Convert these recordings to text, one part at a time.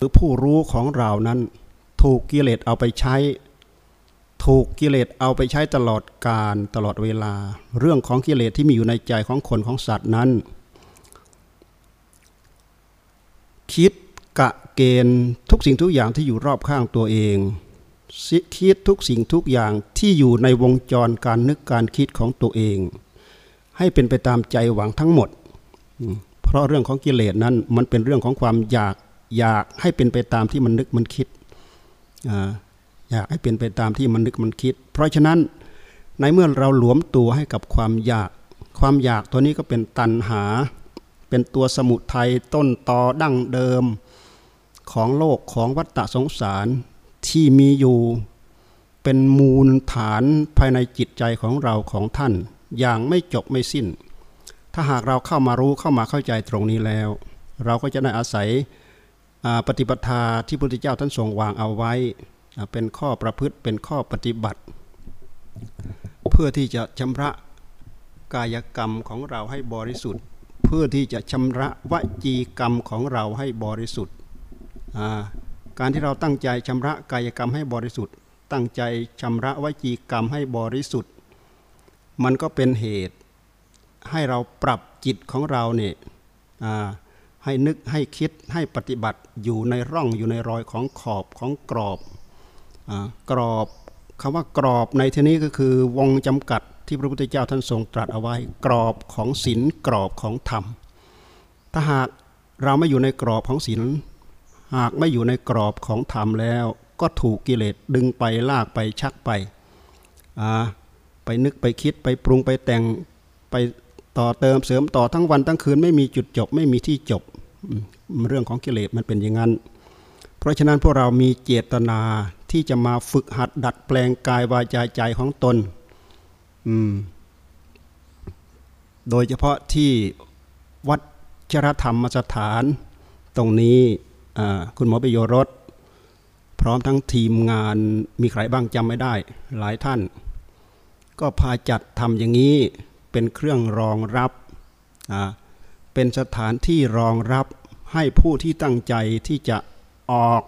หรือผู้รู้ของเรานั้น ถูกกิเลสเอาไปใช้ ถูกกิเลสเอาไปใช้ตลอดการตลอดเวลา เรื่องของกิเลสที่มีอยู่ในใจของคนของสัตว์นั้น คิดกะเกณฑ์ทุกสิ่งทุกอย่างที่อยู่รอบข้างตัวเองคิดทุกสิ่งทุกอย่างที่อยู่ในวงจรการนึกการคิดของตัวเอง ให้เป็นไปตามใจหวังทั้งหมด เพราะเรื่องของกิเลสนั้นมันเป็นเรื่องของความอยาก อยากให้เป็นไปตามที่มันนึกมันคิดอยากให้เป็นไปตามที่มันนึกมันคิด เพราะฉะนั้นในเมื่อเราหลวมตัวให้กับความอยาก ความอยากตัวนี้ก็เป็นตัณหา เป็นตัวสมุทัยต้นตอดั้งเดิมของโลกของวัฏฏะสงสารที่มีอยู่เป็นมูลฐานภายในจิตใจของเราของท่าน อย่างไม่จบไม่สิ้น ถ้าหากเราเข้ามารู้เข้ามาเข้าใจตรงนี้แล้ว เราก็จะได้อาศัย ปฏิปทาที่พระพุทธเจ้าท่านทรงวางเอาไว้ เป็นข้อประพฤติเป็นข้อปฏิบัติ เพื่อที่จะชำระกายกรรมของเราให้บริสุทธิ์ เพื่อที่จะชำระวจีกรรมของเราให้บริสุทธิ์การที่เราตั้งใจชำระกายกรรมให้บริสุทธิ์ ตั้งใจชำระวจีกรรมให้บริสุทธิ์ มันก็เป็นเหตุให้เราปรับจิตของเราเนี่ย ให้นึกให้คิดให้ปฏิบัติอยู่ในร่องอยู่ในรอยของขอบของกรอบอกรอบคำว่ากรอบในที่นี้ก็คือวงจำกัดที่พระพุทธเจ้าท่านทรงตรัสเอาไว้ กรอบของศีลกรอบของธรรม ถ้าหากเราไม่อยู่ในกรอบของศีลหากไม่อยู่ในกรอบของธรรมแล้ว ก็ถูกกิเลสดึงไปลากไปชักไปไปนึกไปคิดไปปรุงไปแต่งไปต่อเติมเสริมต่อทั้งวันทั้งคืนไม่มีจุดจบไม่มีที่จบ เรื่องของกิเลสมันเป็นอย่างนั้น เพราะฉะนั้นพวกเรามีเจตนาที่จะมาฝึกหัดดัดแปลงกายวาจาใจของตน โดยเฉพาะที่วัดจรธรรมสถานตรงนี้คุณหมอปิโยรสพร้อมทั้งทีมงานมีใครบ้างจำไม่ได้ หลายท่าน ก็พาจัดทำอย่างนี้เป็นเครื่องรองรับ เป็นสถานที่รองรับให้ผู้ที่ตั้งใจที่จะออก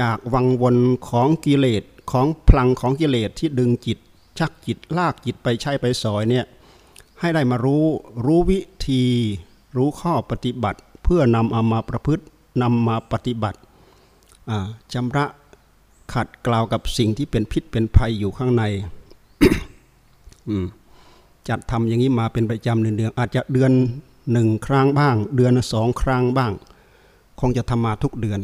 จากวังวนของกิเลสของพลังของกิเลสที่ดึงจิต ชักจิตลากจิตไปใช้ไปสอยเนี่ยให้ได้มารู้รู้วิธี รู้ข้อปฏิบัติ เพื่อนำเอามาประพฤตินำมาปฏิบัติชำระขัดกล่าวกับสิ่งที่เป็นพิษเป็นภัยอยู่ข้างในจัดทำอย่างนี้มาเป็นประจำเดือนอาจจะเดือน หนึ่งครั้งบ้าง เดือนสองครั้งบ้าง คงจะทำมาทุกเดือน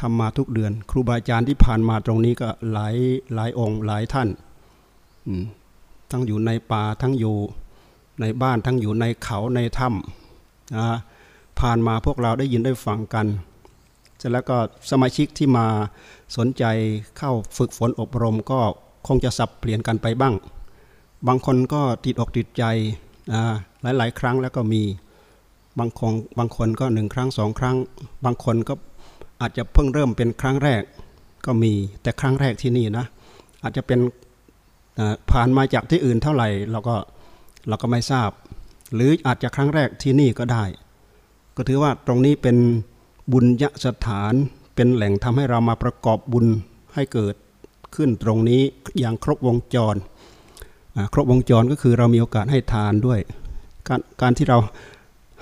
ทำมาทุกเดือน ครูบาอาจารย์ที่ผ่านมาตรงนี้ก็หลายหลายองค์หลายท่านทั้งอยู่ในป่าทั้งอยู่ในบ้านทั้งอยู่ในเขาในถ้ำผ่านมาพวกเราได้ยินได้ฟังกันเสร็จแล้วก็สมาชิกที่มาสนใจเข้าฝึกฝนอบรมก็คงจะสับเปลี่ยนกันไปบ้าง บางคนก็ติดอกติดใจ หลายๆครั้งแล้วก็มีบางคนบางคนก็หนึ่งครั้งสองครั้ง บางคนก็อาจจะเพิ่งเริ่มเป็นครั้งแรกก็มีแต่ครั้งแรกที่นี่นะ อาจจะเป็นผ่านมาจากที่อื่นเท่าไหร่เราก็เราก็ไม่ทราบ หรืออาจจะครั้งแรกที่นี่ก็ได้ ก็ถือว่าตรงนี้เป็นบุญยสถานเป็นแหล่งทำให้เรามาประกอบบุญให้เกิดขึ้นตรงนี้อย่างครบวงจร ครบวงจรก็คือเรามีโอกาสให้ทานด้วย การการที่เรา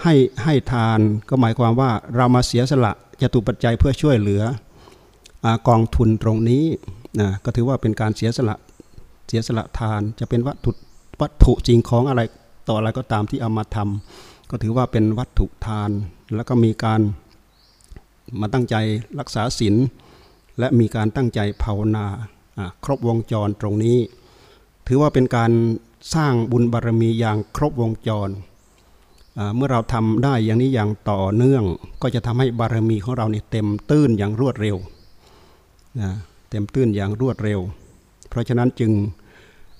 ให้ให้ทานก็หมายความว่าเรามาเสียสละจะตุปัจจัยเพื่อช่วยเหลือกองทุนตรงนี้นะก็ถือว่าเป็นการเสียสละเสียสละทานจะเป็นวัตถุวัตถุจริงของอะไรต่ออะไรก็ตามที่เอามาทำก็ถือว่าเป็นวัตถุทาน แล้วก็มีการมาตั้งใจรักษาศีลและมีการตั้งใจภาวนาครบวงจรตรงนี้ ถือว่าเป็นการสร้างบุญบารมีอย่างครบวงจร เมื่อเราทำได้อย่างนี้อย่างต่อเนื่องก็จะทำให้บารมีของเราเนี่เต็มตื้นอย่างรวดเร็วนะเต็มตื้นอย่างรวดเร็ว เพราะฉะนั้นจึง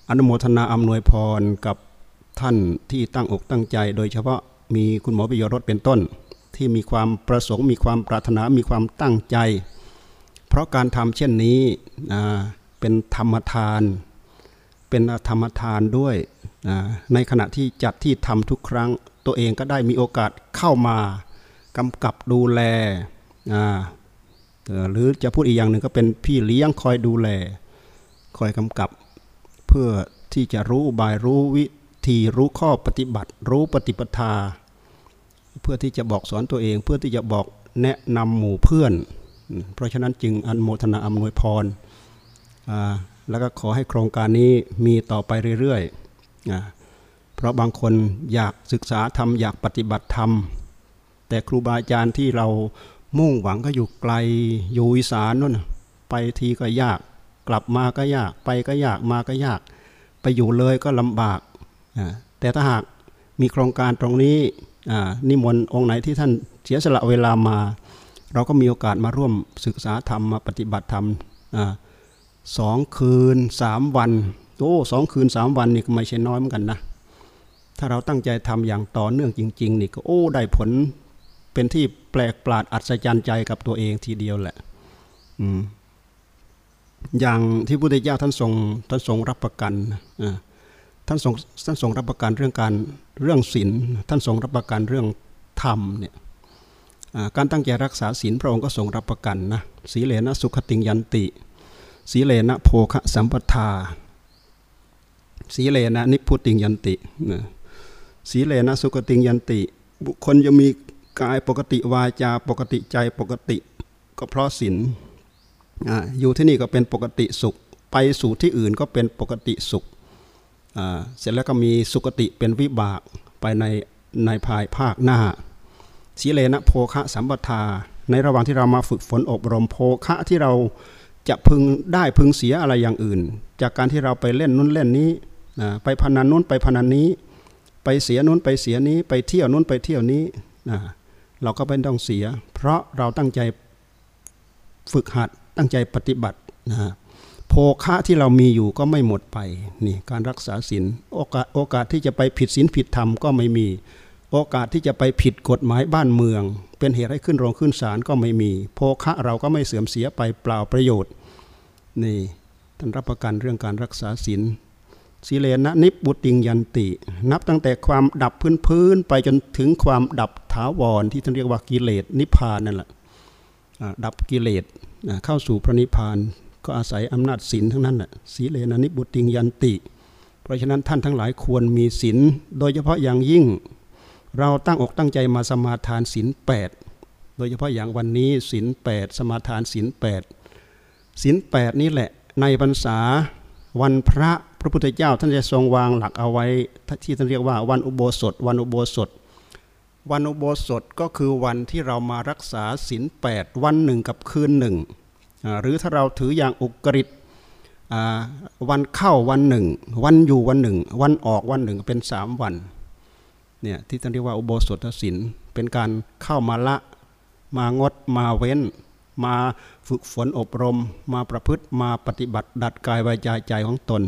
อนุโมทนาอำนวยพรกับท่านที่ตั้งอกตั้งใจ โดยเฉพาะมีคุณหมอปิยรสเป็นต้น ที่มีความประสงค์มีความปรารถนามีความตั้งใจ เพราะการทำเช่นนี้เป็นธรรมทาน เป็นธรรมทานด้วยในขณะที่จัดที่ทำทุกครั้ง ตัวเองก็ได้มีโอกาสเข้ามากำกับดูแลหรือจะพูดอีกอย่างหนึ่งก็เป็นพี่เลี้ยงคอยดูแล คอยกำกับ เพื่อที่จะรู้บายรู้วิธีรู้ข้อปฏิบัติ รู้ปฏิปทา เพื่อที่จะบอกสอนตัวเอง เพื่อที่จะบอกแนะนำหมู่เพื่อน เพราะฉะนั้นจึงอันโมทนาอำนวยพรอ่า แล้วก็ขอให้โครงการนี้มีต่อไปเรื่อยๆเพราะบางคนอยากศึกษาธรรมอยากปฏิบัติธรรม แต่ครูบาอาจารย์ที่เรามุ่งหวังก็อยู่ไกลอยู่อีสานนู่นไปทีก็ยาก กลับมาก็ยากไปก็ยากมาก็ยาก ไปอยู่เลยก็ลำบากแต่ถ้าหากมีโครงการตรงนี้นิมนต์องค์ไหนที่ท่านเสียสละเวลามา เราก็มีโอกาสมาร่วมศึกษาธรรมมาปฏิบัติธรรมอ่า สองคืนสามวันโอ้สองคืนสามวันนี่ก็ไม่ใช่น้อยเหมือนกันนะ ถ้าเราตั้งใจทำอย่างต่อเนื่องจริง ๆ นี่ก็โอ้ได้ผลเป็นที่แปลกประหลาดอัศจรรย์ใจกับตัวเองทีเดียวแหละ อืมอย่างที่พระพุทธเจ้าท่านทรงท่านทรงรับประกันท่านทรงท่านทรงรับประกันเรื่องการเรื่องศีลท่านทรงรับประกันเรื่องธรรมเนี่ยการตั้งใจรักษาศีลพระองค์ก็ทรงรับประกันนะสีเลนะสุขติงยันติ สีเลนะโภคะสัมปทา สีเลนะนิพุติงยันติสีเลนะสุขติงยันติ บุคคลจะมีกายปกติวาจาปกติใจปกติก็เพราะศีลอยู่ที่นี่ก็เป็นปกติสุข ไปสู่ที่อื่นก็เป็นปกติสุข เสร็จแล้วก็มีสุขติเป็นวิบากไปในในภายภาคหน้าสีเลนะโภคะสัมปทา ในระหว่างที่เรามาฝึกฝนอบรมโภคะที่เรา จะพึงได้พึงเสียอะไรอย่างอื่น จากการที่เราไปเล่นนู้นเล่นนี้นะไปพนันนู้นไปพนันนี้ ไปเสียนู้นไปเสียนี้ ไปเที่ยวนู้นไปเที่ยวนี้นะเราก็ไม่ต้องเสีย เพราะเราตั้งใจฝึกหัดตั้งใจปฏิบัตินะโภคะที่เรามีอยู่ก็ไม่หมดไปนี่การรักษาศีลโอกาสโอกาสที่จะไปผิดศีลผิดธรรมก็ไม่มี โอกาสที่จะไปผิดกฎหมายบ้านเมือง เป็นเหตุให้ขึ้นโรงขึ้นศาลก็ไม่มีโภคะเราก็ไม่เสื่อมเสียไปเปล่าประโยชน์นี่ท่านรับประกันเรื่องการรักษาศีลสีเลนะนิบุติงยันติ นับตั้งแต่ความดับพื้นพื้นไปจนถึงความดับถาวรที่ท่านเรียกว่ากิเลสนิพพานนั่นแหละดับกิเลสเข้าสู่พระนิพพาน ก็อาศัยอำนาจศีลทั้งนั้นแหละสีเลนะนิบุติงยันติ เพราะฉะนั้นท่านทั้งหลายควรมีศีลโดยเฉพาะอย่างยิ่ง เราตั้งอกตั้งใจมาสมาทานศีลแปดโดยเฉพาะอย่างวันนี้ศีลแปดสมาทานศีลแปดศีลแปดนี่แหละในพรรษาวันพระพระพุทธเจ้าท่านจะทรงวางหลักเอาไว้ที่ท่านเรียกว่าวันอุโบสถ วันอุโบสถ วันอุโบสถก็คือวันที่เรามารักษาศีลแปดวันหนึ่งกับคืนหนึ่งหรือถ้าเราถืออย่างอุกฤษวันเข้าวันหนึ่ง วันอยู่วันหนึ่ง วันออกวันหนึ่งเป็นสามวัน เนี่ยที่ท่านเรียกว่าอุโบสถศีลเป็นการเข้ามาละ มางดมาเว้น มาฝึกฝนอบรม มาประพฤติมาปฏิบัติ ดัดกายวาจาใจของตน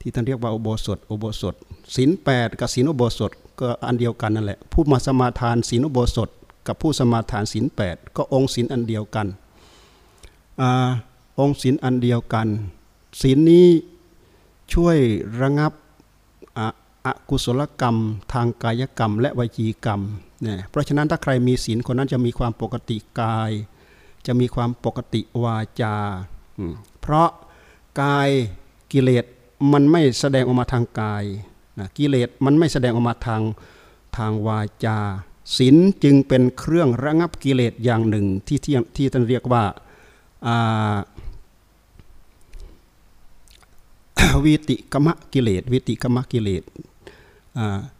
ที่ท่านเรียกว่าอุโบสถอุโบสถศีลแปดกับศีลอุโบสถก็อันเดียวกันนั่นแหละผู้มาสมาทานศีลอุโบสถ กับผู้สมาทานศีลแปดก็องค์ศีลอันเดียวกันอองค์ศีลอันเดียวกันศีลนี้ช่วยระงับอ อกุศลกรรม ทางกายกรรม และวจีกรรมเนี่ยเพราะฉะนั้นถ้าใครมีศีลคนนั้นจะมีความปกติกาย จะมีความปกติวาจา เพราะกายกิเลสมันไม่แสดงออกมาทางกายนะกิเลสมันไม่แสดงออกมาทางทางวาจาศีลจึงเป็นเครื่องระงับกิเลสอย่างหนึ่งที่ที่ที่ท่านเรียกว่าาวิติกมะกิเลสวิติกมะกิเลส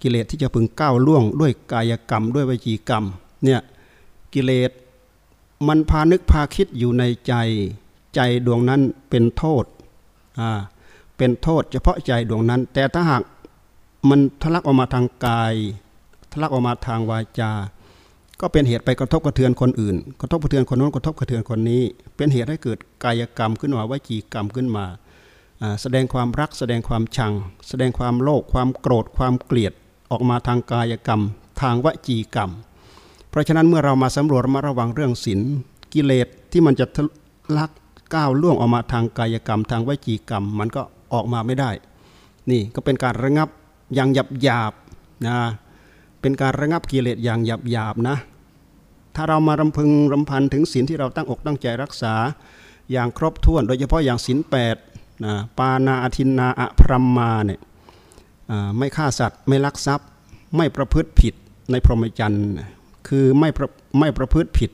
กิเลสที่จะพึงก้าวล่วง ด้วยกายกรรม ด้วยวิจีกรรมเนี่ยกิเลสมันพานึกพาคิดอยู่ในใจใจดวงนั้นเป็นโทษอ่าเป็นโทษเฉพาะใจดวงนั้น แต่ถ้าหากมันทะลักออกมาทางกายทะลักออกมาทางวาจา ก็เป็นเหตุไปกระทบกระเทือนคนอื่น กระทบกระเทือนคนโน้นกระทบกระเทือนคนนี้ เป็นเหตุให้เกิดกายกรรมขึ้นมาวจีกรรมขึ้นมา แสดงความรักแสดงความชัง แสดงความโลภความโกรธความเกลียดออกมาทางกายกรรม ทางวจีกรรม เพราะฉะนั้นเมื่อเรามาสำรวจมาระวังเรื่องศีลกิเลสที่มันจะทะลักก้าวล่วงออกมาทางกายกรรม ทางวจีกรรม มันก็ออกมาไม่ได้ นี่ก็เป็นการระงับอย่างหยับหยาบนะเป็นการระงับกิเลสอย่างหยับหยาบนะถ้าเรามารำพึงรำพันถึงศีลที่เราตั้งอกตั้งใจรักษา อย่างครบถ้วน โดยเฉพาะอย่างศีลแปด นะปานาอธินนาอะพรมมาเนี่ยไม่ฆ่าสัตว์ไม่ลักทรัพย์ ไม่ประพฤติผิดในพรหมจรรย์คือไม่ไม่ประพฤติผิด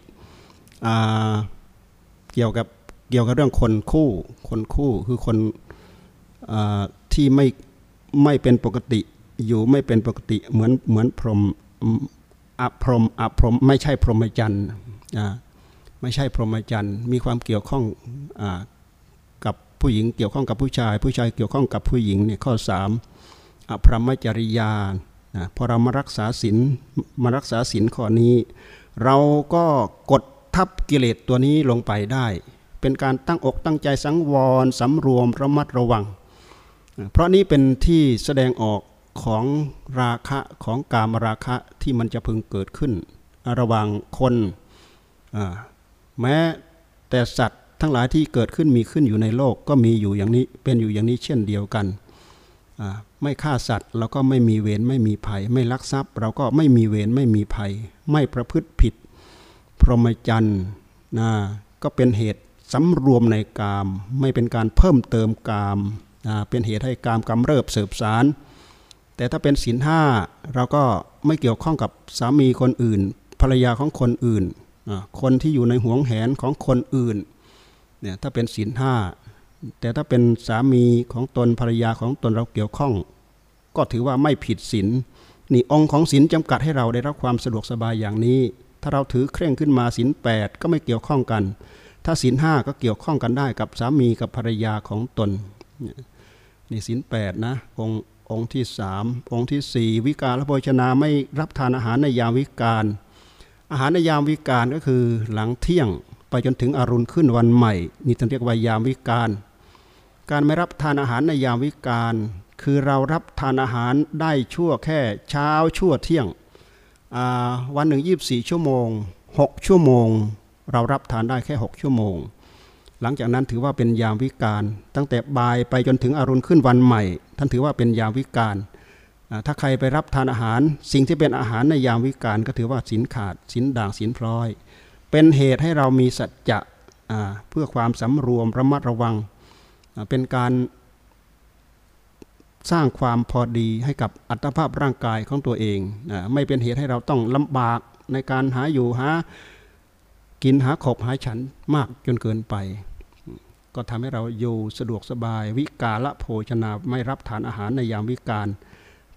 เกี่ยวกับเกี่ยวกับเรื่องคนคู่คนคู่คือคนที่ไม่ไม่เป็นปกติอยู่ไม่เป็นปกติเหมือนเหมือนพรหมอพรหมอพรหมไม่ใช่พรหมจรรย์ไม่ใช่พรหมจรรย์มีความเกี่ยวข้องอ ผู้หญิงเกี่ยวข้องกับผู้ชาย ผู้ชายเกี่ยวข้องกับผู้หญิงเนี่ยข้อสามอพรมจริยานพอเรามารักษาศีลมารักษาศีลข้อนี้ เราก็กดทับกิเลสตัวนี้ลงไปได้ เป็นการตั้งอกตั้งใจสังวรสำรวมระมัดระวัง เพราะนี้เป็นที่แสดงออกของราคะของกามราคะที่มันจะพึงเกิดขึ้น ระหว่างคนแม้แต่สัตว ทั้งหลายที่เกิดขึ้นมีขึ้นอยู่ในโลกก็มีอยู่อย่างนี้เป็นอยู่อย่างนี้เช่นเดียวกัน ไม่ฆ่าสัตว์เราก็ไม่มีเวรไม่มีภัย ไม่ลักทรัพย์ เราก็ไม่มีเวรไม่มีภัย ไม่ประพฤติผิด พรหมจรรย์นะก็เป็นเหตุสำรวมในกาม ไม่เป็นการเพิ่มเติมกามนะเป็นเหตุให้กามกำเริบเสบสาร แต่ถ้าเป็นศีลห้าเราก็ไม่เกี่ยวข้องกับสามีคนอื่น ภรรยาของคนอื่น คนที่อยู่ในห่วงแหนของคนอื่น เนี่ยถ้าเป็นศีลห้าแต่ถ้าเป็นสามีของตนภรรยาของตนเราเกี่ยวข้อง ก็ถือว่าไม่ผิดศีลนี่องค์ของศีลจำกัดให้เราได้รับความสะดวกสบายอย่างนี้ ถ้าเราถือเคร่งขึ้นมาศีลแปดก็ไม่เกี่ยวข้องกัน ถ้าศีลห้าก็เกี่ยวข้องกันได้กับสามีกับภรรยาของตนนี่ศีลแปดนะองค์องค์ที่สามองค์ที่สี่วิกาลโภชนาไม่รับทานอาหารในยามวิกาลอาหารในยามวิกาลก็คือหลังเที่ยง ไปจนถึงอรุณขึ้นวันใหม่ นี่ท่านเรียกว่ายามวิกาลการไม่รับทานอาหารในยามวิกาลคือเรารับทานอาหารได้ชั่วแค่เช้าชั่วเที่ยง วันหนึ่งยีบสี่ชั่วโมงหกชั่วโมง เรารับทานได้แค่หกชั่วโมง หลังจากนั้นถือว่าเป็นยามวิกาลตั้งแต่บ่ายไปจนถึงอรุณขึ้นวันใหม่ ท่านถือว่าเป็นยามวิกาลถ้าใครไปรับทานอาหาร สิ่งที่เป็นอาหารในยามวิกาลก็ถือว่าสินขาดสินด่างสินพลอย เป็นเหตุให้เรามีสัจจะเพื่อความสำรวมระมัดระวัง เป็นการสร้างความพอดีให้กับอัตภาพร่างกายของตัวเอง ไม่เป็นเหตุให้เราต้องลำบากในการหาอยู่หากินหาขบหาฉันมากจนเกินไป ก็ทำให้เราอยู่สะดวกสบาย วิกาละโภชนาไม่รับทานอาหารในยามวิกาล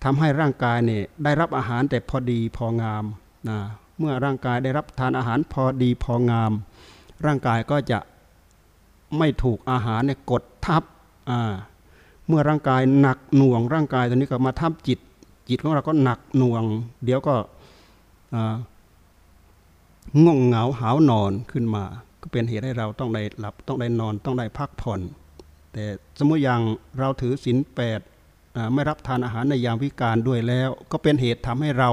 ทำให้ร่างกายเนี่ยได้รับอาหารแต่พอดีพองามนะ มื่อร่างกายได้รับทานอาหารพอดีพองาม ร่างกายก็จะไม่ถูกอาหารเนี่ยกดทับเมื่อร่างกายหนักหน่วงร่างกายตัวนี้ก็มาทับจิต จิตของเราก็หนักหน่วง เดี๋ยวก็ง่วงเหงาหาวนอนขึ้นมา ก็เป็นเหตุให้เราต้องได้หลับต้องได้นอนต้องได้พักผ่อน แต่สมมติอย่างเราถือศีลแปดไม่รับทานอาหารในยามวิการด้วยแล้ว ก็เป็นเหตุทำให้เรา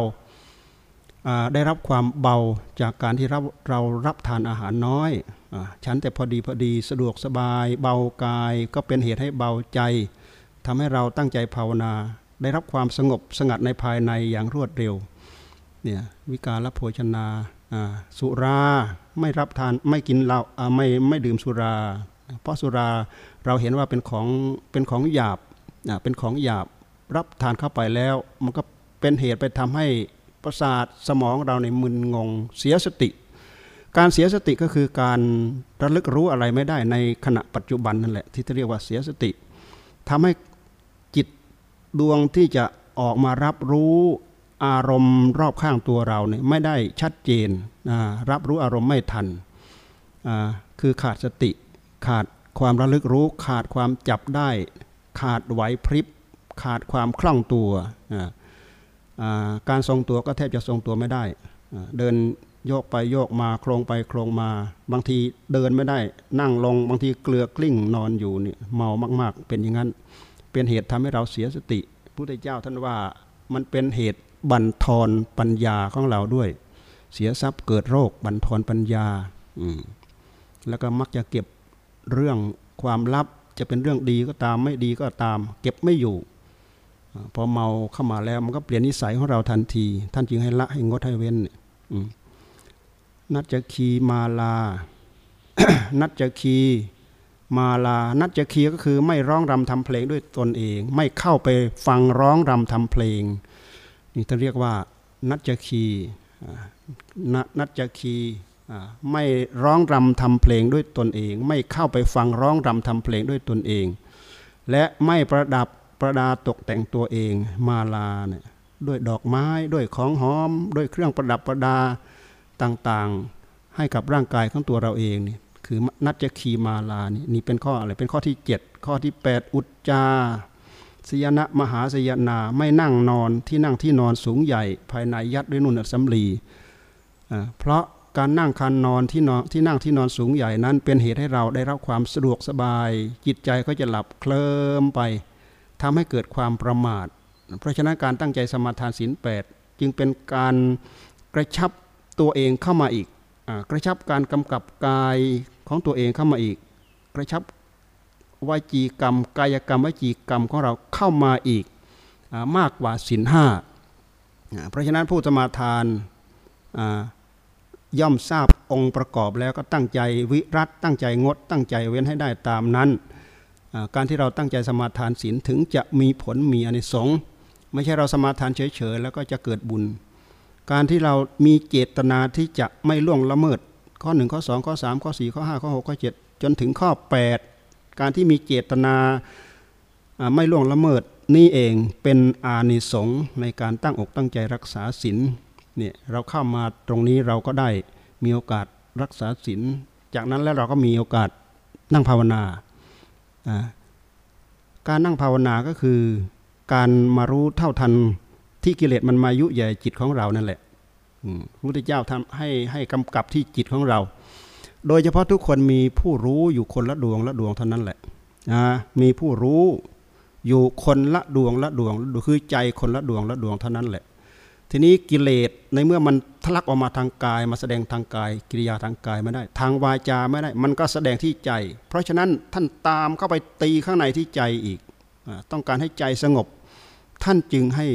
ได้รับความเบาจากการที่เราเรารับทานอาหารน้อยฉันแต่พอดีพอดีสะดวกสบาย เบากายก็เป็นเหตุให้เบาใจทำให้เราตั้งใจภาวนา ได้รับความสงบสงัดในภายในอย่างรวดเร็วเนี่ยวิการรับโภชนาสุราไม่รับทานไม่กินเหล้าไม่ไม่ดื่มสุรา เพราะสุราเราเห็นว่าเป็นของเป็นของหยาบเป็นของหยาบรับทานเข้าไปแล้ว มันก็เป็นเหตุไปทำให้ ประสาทสมองเราในมึนงงเสียสติ การเสียสติก็คือการระลึกรู้อะไรไม่ได้ในขณะปัจจุบันนั่นแหละที่เรียกว่าเสียสติทำให้จิตดวงที่จะออกมารับรู้อารมณ์รอบข้างตัวเราเนี่ยไม่ได้ชัดเจนรับรู้อารมณ์ไม่ทันคือขาดสติ ขาดความระลึกรู้ ขาดความจับได้ ขาดไหวพริบ ขาดความคล่องตัว การทรงตัวก็แทบจะทรงตัวไม่ได้ เดินโยกไปโยกมาโครงไปโครงมา บางทีเดินไม่ได้ นั่งลงบางทีเกลือกลิ้งนอนอยู่นี่เมามากๆ เป็นอย่างนั้น เป็นเหตุทำให้เราเสียสติพุทธเจ้าท่านว่ามันเป็นเหตุบั่นทอนปัญญาของเราด้วย เสียทรัพย์เกิดโรคบั่นทอนปัญญาอืแล้วก็มักจะเก็บเรื่องความลับจะเป็นเรื่องดีก็ตามไม่ดีก็ตาม เก็บไม่อยู่ พอเมาเข้ามาแล้วมันก็เปลี่ยนนิสัยของเราทันที ท่านจึงให้ละให้งดให้เว้นนัจคีมาลา นัจคีมาลา นัจคีก็คือไม่ร้องรำทำเพลงด้วยตนเอง ไม่เข้าไปฟังร้องรำทำเพลง นี่จะเรียกว่า นัจคีนัจจคีไม่ร้องรำทำเพลงด้วยตนเอง ไม่เข้าไปฟังร้องรำทำเพลงด้วยตนเอง และไม่ประดับ ประดาตกแต่งตัวเองมาลาเนี่ยด้วยดอกไม้ด้วยของหอม ด้วยเครื่องประดับประดาต่างๆ ให้กับร่างกายของตัวเราเองนี่คือนัจจคีมาลานี่นี่เป็นข้ออะไรเป็นข้อที่ 7 ข้อที่ 8 อุจจาสยนะมหาสยนาไม่นั่งนอนที่นั่งที่นอนสูงใหญ่ ภายในยัดด้วยนุ่นสำลีเพราะการนั่งคันนอนที่นอนที่นั่งที่นอนสูงใหญ่นั้น เป็นเหตุให้เราได้รับความสะดวกสบาย จิตใจก็จะหลับเคลิ้มไป ทำให้เกิดความประมาท เพราะฉะนั้นการตั้งใจสมาทานศีลแปดจึงเป็นการกระชับตัวเองเข้ามาอีกอกระชับการกำกับกายของตัวเองเข้ามาอีก กระชับวจีกรรม กายกรรมวจีกรรมของเราเข้ามาอีกอมากกว่าศีลห้าเพราะฉะนั้นผู้สมาทานย่อมทราบองค์ประกอบแล้วก็ตั้งใจวิรัตตั้งใจงด ตั้งใจเว้นให้ได้ตามนั้น การที่เราตั้งใจสมาทานศีลถึงจะมีผลมีอนิสงส์ไม่ใช่เราสมาทานเฉยๆแล้วก็จะเกิดบุญ การที่เรามีเจตนาที่จะไม่ล่วงละเมิด ข้อ 1 ข้อ 2 ข้อ 3 ข้อ 4 ข้อ 5 ข้อ 6 ข้อ 7 จนถึงข้อ 8 การที่มีเจตนาไม่ล่วงละเมิดนี่เองเป็นอานิสงส์ในการตั้งอกตั้งใจรักษาศีลเนี่ยเราเข้ามาตรงนี้เราก็ได้มีโอกาสรักษาศีลจากนั้นแล้วเราก็มีโอกาสนั่งภาวนา การนั่งภาวนาก็คือการมารู้เท่าทันที่กิเลสมันมายุใหญ่จิตของเรานั่นแหละพระพุทธเจ้าทำให้ให้กำกับที่จิตของเรา โดยเฉพาะทุกคนมีผู้รู้อยู่คนละดวงละดวงเท่านั้นแหละมีผู้รู้อยู่คนละดวงละดวงคือใจคนละดวงละดวงเท่านั้นแหละ ทีนี้กิเลสในเมื่อมันทะลักออกมาทางกาย มาแสดงทางกาย กิริยาทางกายไม่ได้ ทางวาจาไม่ได้ มันก็แสดงที่ใจ เพราะฉะนั้นท่านตามเข้าไปตีข้างในที่ใจอีก ต้องการให้ใจสงบ ท่านจึงให้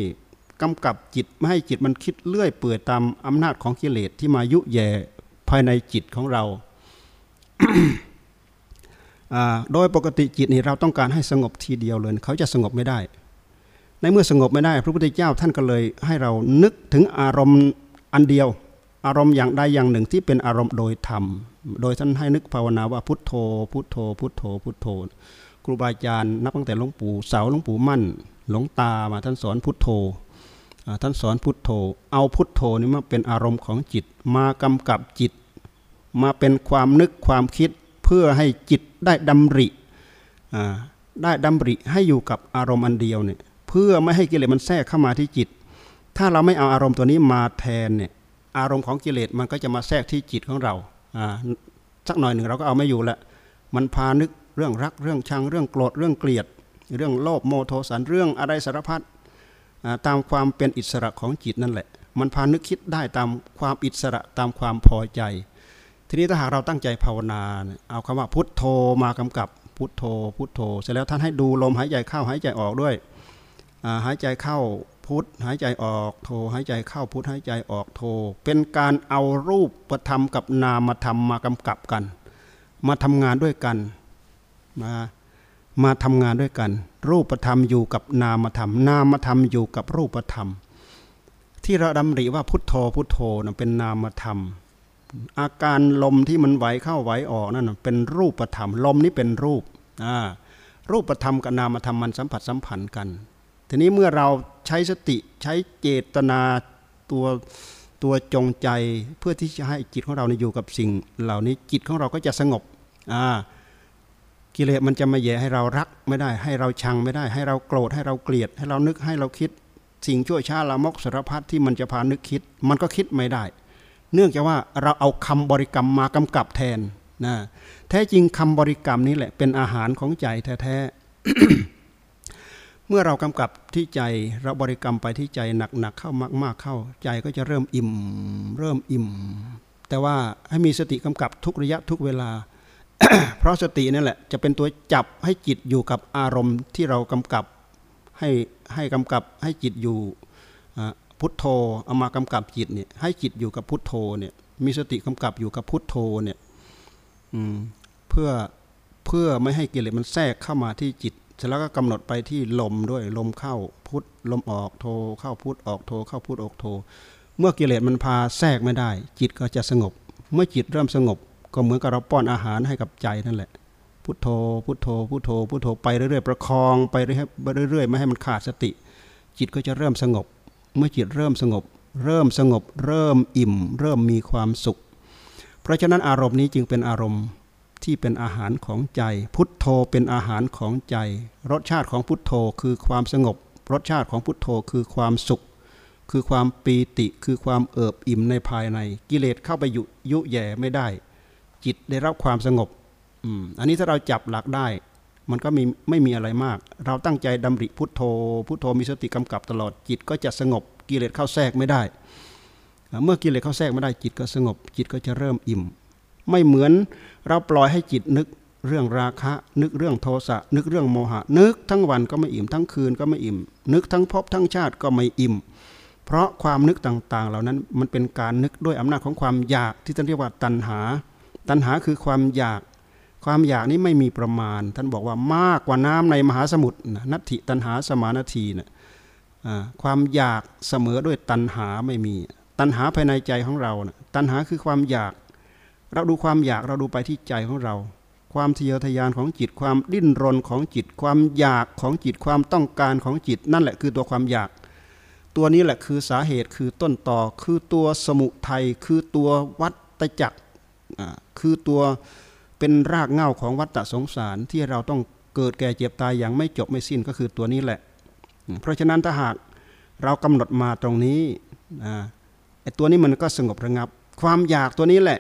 กำกับจิตไม่ให้จิตมันคิดเลื่อยเปื่อยตามอำนาจของกิเลสที่มายุแย่ภายในจิตของเรา โดยปกติจิตนี่เราต้องการให้สงบทีเดียวเลยเขาจะสงบไม่ได้ ในเมื่อสงบไม่ได้ พระพุทธเจ้าท่านก็เลยให้เรานึกถึงอารมณ์อันเดียว อารมณ์อย่างใดอย่างหนึ่งที่เป็นอารมณ์โดยธรรม โดยท่านให้นึกภาวนาว่าพุทโธ พุทโธ พุทโธ พุทโธ ครูบาอาจารย์นับตั้งแต่หลวงปู่เสาหลวงปู่มั่นหลวงตามาท่านสอนพุทโธท่านสอนพุทโธ เอาพุทโธนี่มาเป็นอารมณ์ของจิต มากำกับจิต มาเป็นความนึกความคิดเพื่อให้จิตได้ดำริได้ดำริให้อยู่กับอารมณ์อันเดียวเนี่ย พื่อไม่ให้กิเลสมันแทรกเข้ามาที่จิต ถ้าเราไม่เอาอารมณ์ตัวนี้มาแทนเนี่ยอารมณ์ของกิเลสมันก็จะมาแทรกที่จิตของเราสักหน่อยหนึ่งเราก็เอาไม่อยู่ละมันพานึกเรื่องรักเรื่องชังเรื่องโกรธเรื่องเกลียด เรื่องโลภโมโทสันเรื่องอะไรสารพัดตามความเป็นอิสระของจิตนั่นแหละ มันพานึกคิดได้ตามความอิสระตามความพอใจ ทีนี้ถ้าหากเราตั้งใจภาวนาเอาคำว่าพุทโธมากำกับพุทโธพุทโธ เสร็จแล้วท่านให้ดูลมหายใจเข้าหายใจออกด้วย หายใจเข้าพุทหายใจออกโทหายใจเข้าพุทหายใจออกโท เป็นการเอารูปประธรรมกับนามธรรมมากำกับกัน มาทำงานด้วยกันมามาทำงานด้วยกัน รูปธรรมอยู่กับนามธรรม นามธรรมอยู่กับรูปธรรม ที่เราดำริว่าพุทโธพุทโธนะเป็นนามธรรม อาการลมที่มันไหวเข้าไหวออกนั่นเป็นรูปธรรม ลมนี้เป็นรูปรูปธรรมกับนามธรรมมันสัมผัสสัมพันธ์กัน ทีนี้เมื่อเราใช้สติใช้เจตนาตัวตัวจงใจเพื่อที่จะให้จิตของเราในอยู่กับสิ่งเหล่านี้จิตของเราก็จะสงบอ่ากิเลสมันจะมาแย่ให้เรารักไม่ได้ ให้เราชังไม่ได้ ให้เราโกรธให้เราเกลียด ให้เรานึกให้เราคิด สิ่งชั่วช้าละมกสารพัดที่มันจะพานึกคิด มันก็คิดไม่ได้ เนื่องจากว่าเราเอาคำบริกรรมมากำกับแทนนะแท้จริงคำบริกรรมนี้แหละเป็นอาหารของใจแท้ เมื่อเรากำกับที่ใจเราบริกรรมไปที่ใจหนักๆเข้ามากๆเข้าใจก็จะเริ่มอิ่ม เริ่มอิ่ม แต่ว่าให้มีสติกำกับทุกระยะทุกเวลา เพราะสตินั่นแหละจะเป็นตัวจับให้จิตอยู่กับอารมณ์ที่เรากำกับให้ให้กำกับให้จิตอยู่พุทโธเอามากำกับจิตเนี่ยให้จิตอยู่กับพุทโธเนี่ยมีสติกำกับอยู่กับพุทโธเนี่ยเพื่อเพื่อไม่ให้กิเลสมันแทรกเข้ามาที่จิต เสร็จแล้วก็กำหนดไปที่ลมด้วยลมเข้าพุทลมออกโทเข้าพุทออกโทเข้าพุทออกโท เมื่อกิเลสมันพาแทรกไม่ได้ จิตก็จะสงบ เมื่อจิตเริ่มสงบ ก็เหมือนกับเราป้อนอาหารให้กับใจนั่นแหละ พุทโธพุทโธพุทโธพุทโธไปเรื่อยๆประคองไปเรื่อยๆไม่ให้มันขาดสติ จิตก็จะเริ่มสงบ เมื่อจิตเริ่มสงบ เริ่มสงบ เริ่มอิ่ม เริ่มมีความสุข เพราะฉะนั้นอารมณ์นี้จึงเป็นอารมณ์ ที่เป็นอาหารของใจ พุทโธเป็นอาหารของใจ รสชาติของพุทโธคือความสงบ รสชาติของพุทโธคือความสุข คือความปีติคือความเอิบอิ่มในภายใน กิเลสเข้าไปยุยุแย่ไม่ได้ จิตได้รับความสงบอันนี้ถ้าเราจับหลักได้ มันก็มีไม่มีอะไรมาก เราตั้งใจดำริพุทโธ พุทโธมีสติกำกับตลอดจิตก็จะสงบ กิเลสเข้าแทรกไม่ได้ เมื่อกิเลสเข้าแทรกไม่ได้จิตก็สงบ จิตก็จะเริ่มอิ่ม ไม่เหมือนเราปล่อยให้จิตนึกเรื่องราคะ นึกเรื่องโทสะ นึกเรื่องโมหะ นึกทั้งวันก็ไม่อิ่มทั้งคืนก็ไม่อิ่ม นึกทั้งพบทั้งชาติก็ไม่อิ่ม เพราะความนึกต่างๆ เหล่านั้นมันเป็นการนึกด้วยอำนาจของความอยากที่ท่านเรียกว่าตัณหา ตัณหาคือความอยาก ความอยากนี้ไม่มีประมาณ ท่านบอกว่ามากกว่าน้ำในมหาสมุทรนัตถิตัณหาสมานาทีนะความอยากเสมอด้วยตัณหาไม่มี ตัณหาภายในใจของเรานะตัณหาคือความอยาก เราดูความอยากเราดูไปที่ใจของเรา ความทะเยอทะยานของจิตความดิ้นรนของจิต ความอยากของจิตความต้องการของจิต นั่นแหละคือตัวความอยาก ตัวนี้แหละคือสาเหตุคือต้นต่อคือตัวสมุทัยคือตัววัตจักรคือตัวเป็นรากเหง้าของวัฏสงสารที่เราต้องเกิดแก่เจ็บตายอย่างไม่จบไม่สิ้นก็คือตัวนี้แหละ เพราะฉะนั้นถ้าหากเรากำหนดมาตรงนี้ไอ้ตัวนี้มันก็สงบระงับ ความอยากตัวนี้แหละ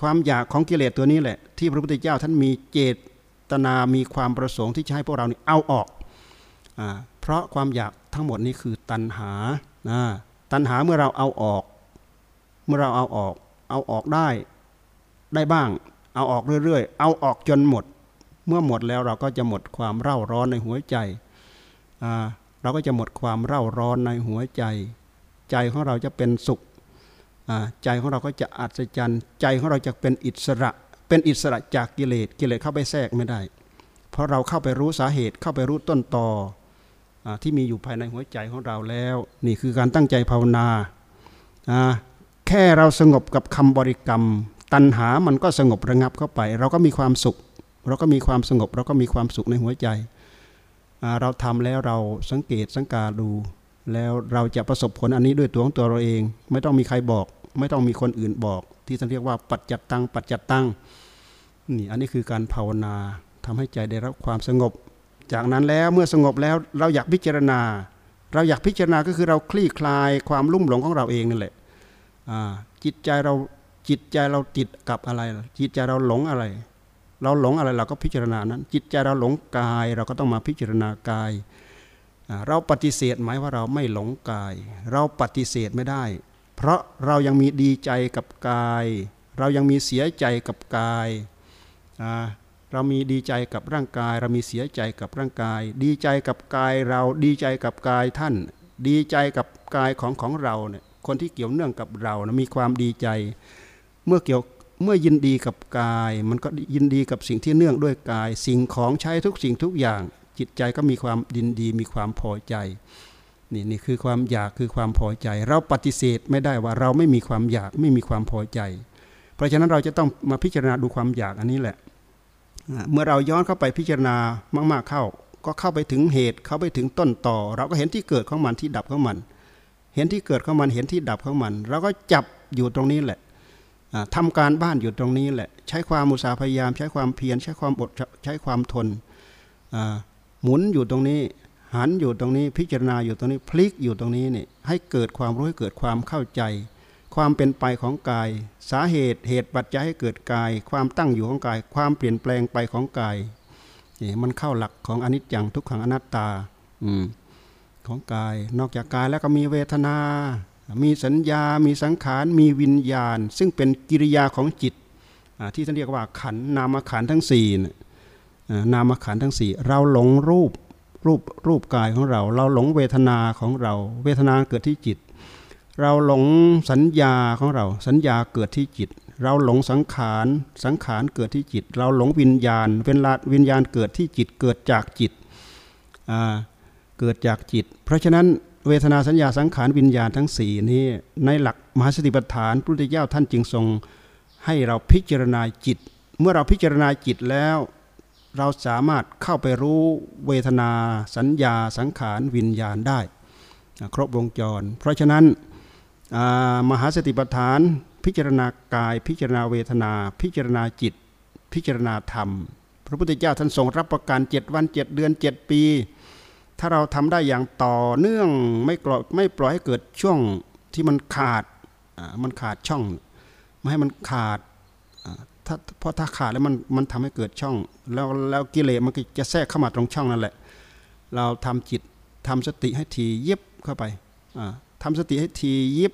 ความอยากของกิเลสตัวนี้แหละ ที่พระพุทธเจ้าท่านมีเจตนามีความประสงค์ที่จะให้พวกเรานี่เอาออกอเพราะความอยากทั้งหมดนี้คือตัณหาตัณหาเมื่อเราเอาออก เมื่อเราเอาออก เอาออกได้ได้บ้าง เอาออกเรื่อยๆ เอาออกจนหมด เมื่อหมดแล้วเราก็จะหมดความเร่าร้อนในหัวใจเราก็จะหมดความเร่าร้อนในหัวใจ ใจของเราจะเป็นสุข ใจของเราก็จะอัศจรรย์ใจของเราจะเป็นอิสระ เป็นอิสระจากกิเลสกิเลสเข้าไปแทรกไม่ได้ เพราะเราเข้าไปรู้สาเหตุเข้าไปรู้ต้นตอที่มีอยู่ภายในหัวใจของเราแล้ว นี่คือการตั้งใจภาวนา แค่เราสงบกับคำบริกรรม ตัณหามันก็สงบระงับเข้าไป เราก็มีความสุข เราก็มีความสงบ เราก็มีความสุขในหัวใจ เราทำแล้วเราสังเกตสังกาดู แล้วเราจะประสบผลอันนี้ด้วยตัวของตัวเราเอง ไม่ต้องมีใครบอก ไม่ต้องมีคนอื่นบอก ที่ท่านเรียกว่าปัจจัตตังปัจจัตตังนี่อันนี้คือการภาวนาทำให้ใจได้รับความสงบ จากนั้นแล้วเมื่อสงบแล้วเราอยากพิจารณา เราอยากพิจารณาก็คือเราคลี่คลายความลุ่มหลงของเราเองนั่นแหละจิตใจเราจิตใจเราติดกับอะไร จิตใจเราหลงอะไร เราหลงอะไรเราก็พิจารณานั้น จิตใจเราหลงกาย เราก็ต้องมาพิจารณากาย เราปฏิเสธไหมว่าเราไม่หลงกาย เราปฏิเสธไม่ได้ เพราะเรายังมีดีใจกับกาย เรายังมีเสียใจกับกายเรามีดีใจกับร่างกาย เรามีเสียใจกับร่างกาย ดีใจกับกายเราดีใจกับกายท่าน ดีใจกับกายของของเราเนี่ยคนที่เกี่ยวเนื่องกับเรานะมีความดีใจ เมื่อเกี่ยวเมื่อยินดีกับกาย มันก็ยินดีกับสิ่งที่เนื่องด้วยกาย สิ่งของใช้ทุกสิ่งทุกอย่าง จิตใจก็มีความดินดีมีความพอใจ นี่นี่คือความอยากคือความพอใจ เราปฏิเสธไม่ได้ว่าเราไม่มีความอยากไม่มีความพอใจ เพราะฉะนั้นเราจะต้องมาพิจารณาดูความอยากอันนี้แหละ เมื่อเราย้อนเข้าไปพิจารณามาก ๆเข้า ก็เข้าไปถึงเหตุเข้าไปถึงต้นต่อ เราก็เห็นที่เกิดของมันที่ดับของมัน เห็นที่เกิดของมันเห็นที่ดับของมัน เราก็จับอยู่ตรงนี้แหละทำการบ้านอยู่ตรงนี้แหละ ใช้ความมุสาพยายาม ใช้ความเพียรใช้ความอดใช้ความทนหมุนอยู่ตรงนี้ หันอยู่ตรงนี้พิจารณาอยู่ตรงนี้พลิกอยู่ตรงนี้นี่ให้เกิดความรู้ให้เกิดความเข้าใจ ความเป็นไปของกาย สาเหตุเหตุปัจจัยให้เกิดกาย ความตั้งอยู่ของกาย ความเปลี่ยนแปลงไปของกายนี่มันเข้าหลักของอนิจจังทุกขังอนัตตาอืมของกาย นอกจากกายแล้วก็มีเวทนา มีสัญญา มีสังขาร มีวิญญาณ ซึ่งเป็นกิริยาของจิตที่ท่านเรียกว่าขันนามขันทั้งสี่นามขันทั้งสี่เราหลงรูป รูปรูปกายของเรา เราหลงเวทนาของเรา เวทนาเกิดที่จิต เราหลงสัญญาของเรา สัญญาเกิดที่จิต เราหลงสังขาร สังขารเกิดที่จิต เราหลงวิญญาณ เวลาวิญญาณเกิดที่จิต เกิดจากจิตเกิดจากจิต เพราะฉะนั้นเวทนาสัญญาสังขารวิญญาณทั้งสี่นี้ในหลักมหาสติปัฏฐานพระพุทธเจ้าท่านจึงทรงให้เราพิจารณาจิต เมื่อเราพิจารณาจิตแล้ว เราสามารถเข้าไปรู้เวทนา สัญญาสังขารวิญญาณได้ ครบวงจร เพราะฉะนั้นมหาสติปัฏฐาน พิจารณากาย พิจารณาเวทนา พิจารณาจิต พิจารณาธรรม พระพุทธเจ้าท่านทรงรับประกันเจ็ดวันเจ็ดเดือนเจ็ดปี ถ้าเราทำได้อย่างต่อเนื่องไม่ปล่อไม่ปล่อยให้เกิดช่วงที่มันขาดมันขาดช่อง ไม่ให้มันขาด ถ้าเพราะถ้าขาดแล้วมันมันทำให้เกิดช่อง แล้วแล้วกิเลสมันจะแทรกเข้ามาตรงช่องนั่นแหละ เราทำจิตทำสติให้ทียิบเข้าไปทำสติให้ทียิบ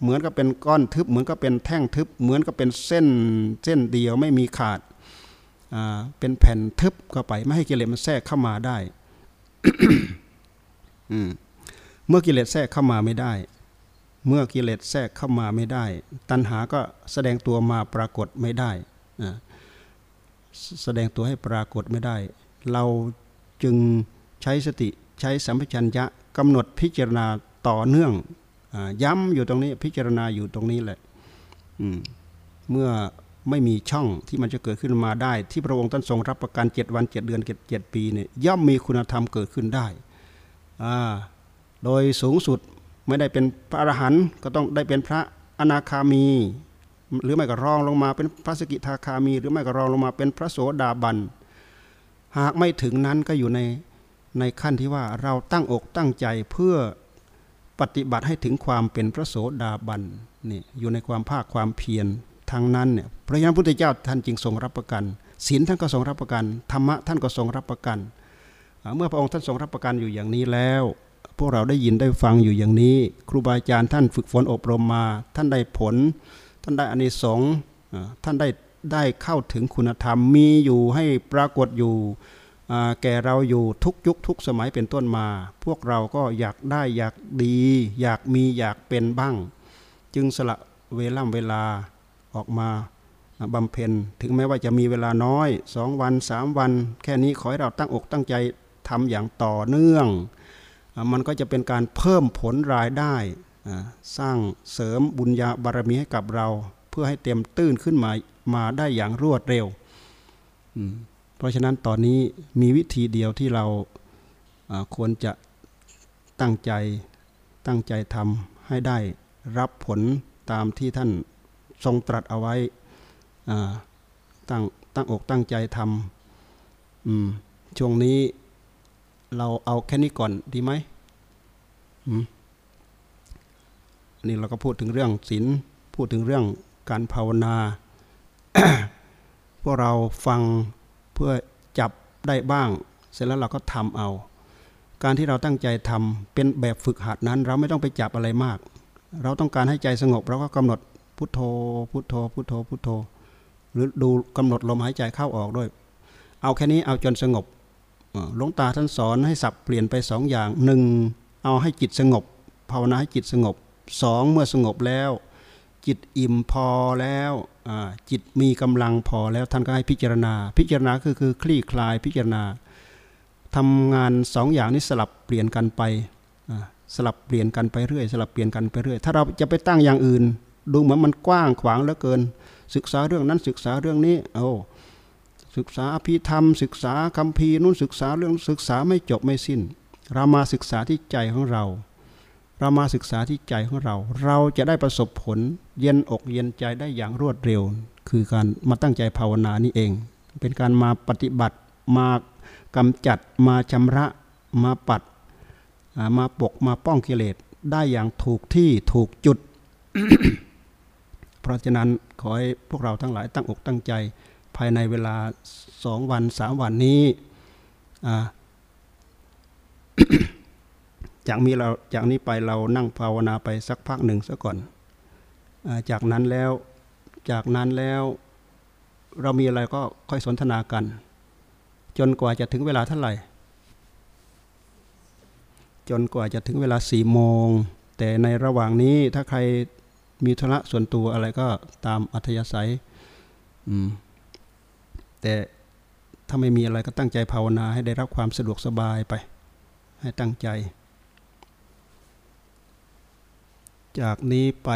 เหมือนกับเป็นก้อนทึบ เหมือนกับเป็นแท่งทึบ เหมือนกับเป็นเส้นเส้นเดียวไม่มีขาดเป็นแผ่นทึบเข้าไปไม่ให้กิเลสมันแทรกเข้ามาได้เมื่อกิเลสแทรกเข้ามาไม่ได้ เมื่อกิเลสแทรกเข้ามาไม่ได้ ตัณหาก็แสดงตัวมาปรากฏไม่ได้ แสดงตัวให้ปรากฏไม่ได้ เราจึงใช้สติใช้สัมผัสัญญะกำหนดพิจารณาต่อเนื่องย้ำอยู่ตรงนี้พิจารณาอยู่ตรงนี้แหละเมื่อไม่มีช่องที่มันจะเกิดขึ้นมาได้ ที่พระองค์ท่านทรงรับประกันเจ็ดวันเจ็ดเดือนเจ็ดปีเนี่ยย่อมมีคุณธรรมเกิดขึ้นได้โดยสูงสุดไม่ได้เป็นพระอรหันต์ก็ต้องได้เป็นพระอนาคามี หรือไม่ก็รองลงมาเป็นพระสกิทาคามี หรือไม่ก็รองลงมาเป็นพระโสดาบัน หากไม่ถึงนั้นก็อยู่ในในขั้นที่ว่าเราตั้งอกตั้งใจเพื่อปฏิบัติให้ถึงความเป็นพระโสดาบันนี่อยู่ในความภาคความเพียรทางนั้นเนี่ยพระยาพุทธเจ้าท่านจึงทรงรับประกันศีลท่านก็ทรงรับประกันธรรมะท่านก็ทรงรับประกัน เมื่อพระองค์ท่านทรงรับประกันอยู่อย่างนี้แล้ว พวกเราได้ยินได้ฟังอยู่อย่างนี้ ครูบาอาจารย์ท่านฝึกฝนอบรมมา ท่านได้ผล ท่านได้อานิสงส์ท่านได้ได้เข้าถึงคุณธรรมมีอยู่ให้ปรากฏอยู่แก่เราอยู่ทุกยุคทุกสมัยเป็นต้นมา พวกเราก็อยากได้อยากดี อยากมีอยากเป็นบ้าง จึงสละเวล่ำเวลาออกมาบำเพ็ญถึงแม้ว่าจะมีเวลาน้อยสองวันสามวัน แค่นี้ขอให้เราตั้งอกตั้งใจทำอย่างต่อเนื่อง มันก็จะเป็นการเพิ่มผลรายได้ สร้างเสริมบุญญาบารมีให้กับเรา เพื่อให้เต็มตื้นขึ้นมามาได้อย่างรวดเร็ว เพราะฉะนั้นตอนนี้มีวิธีเดียวที่เราควรจะตั้งใจตั้งใจทำให้ได้รับผลตามที่ท่านทรงตรัสเอาไว้ตั้งตั้งอกตั้งใจทำช่วงนี้เราเอาแค่นี้ก่อนดีไหม นี่เราก็พูดถึงเรื่องศีลพูดถึงเรื่องการภาวนา พวกเราฟังเพื่อจับได้บ้าง เสร็จแล้วเราก็ทำเอา การที่เราตั้งใจทำเป็นแบบฝึกหัดนั้น เราไม่ต้องไปจับอะไรมาก เราต้องการให้ใจสงบเราก็กำหนดพุทโธ พุทโธ พุทโธ พุทโธ หรือดูกำหนดลมหายใจเข้าออกด้วย เอาแค่นี้เอาจนสงบหลวงตาท่านสอนให้สับเปลี่ยนไปสองอย่างหนึ่งเอาให้จิตสงบ ภาวนาให้จิตสงบ สองเมื่อสงบแล้ว จิตอิ่มพอแล้วจิตมีกำลังพอแล้วท่านก็ให้พิจารณา พิจารณาคือคือคลี่คลายพิจารณาทำงานสองอย่างนี้สลับเปลี่ยนกันไปสลับเปลี่ยนกันไปเรื่อย สลับเปลี่ยนกันไปเรื่อย ถ้าเราจะไปตั้งอย่างอื่น ดูเหมือนมันกว้างขวางเหลือเกิน ศึกษาเรื่องนั้นศึกษาเรื่องนี้เอาศึกษาอภิธรรม ศึกษาคำพีนู้นศึกษาเรื่องศึกษาไม่จบไม่สิ้น เรามาศึกษาที่ใจของเรา เรามาศึกษาที่ใจของเรา เราจะได้ประสบผลเย็นอกเย็นใจได้อย่างรวดเร็ว คือการมาตั้งใจภาวนานี่เอง เป็นการมาปฏิบัติ มากำจัด มาชำระ มาปัด มาปกมาป้องกิเลสได้อย่างถูกที่ถูกจุด เพราะฉะนั้นขอให้พวกเราทั้งหลายตั้งอกตั้งใจ ภายในเวลาสองวันสามวันนี้ จากมีเราจากนี้ไปเรานั่งภาวนาไปสักพักหนึ่งซะก่อน จากนั้นแล้วจากนั้นแล้วเรามีอะไรก็ค่อยสนทนากัน จนกว่าจะถึงเวลาเท่าไหร่ จนกว่าจะถึงเวลาสี่โมง แต่ในระหว่างนี้ถ้าใครมีธุระส่วนตัวอะไรก็ตามอัธยาศัยแต่ถ้าไม่มีอะไรก็ตั้งใจภาวนาให้ได้รับความสะดวกสบายไป ให้ตั้งใจ จากนี้ไป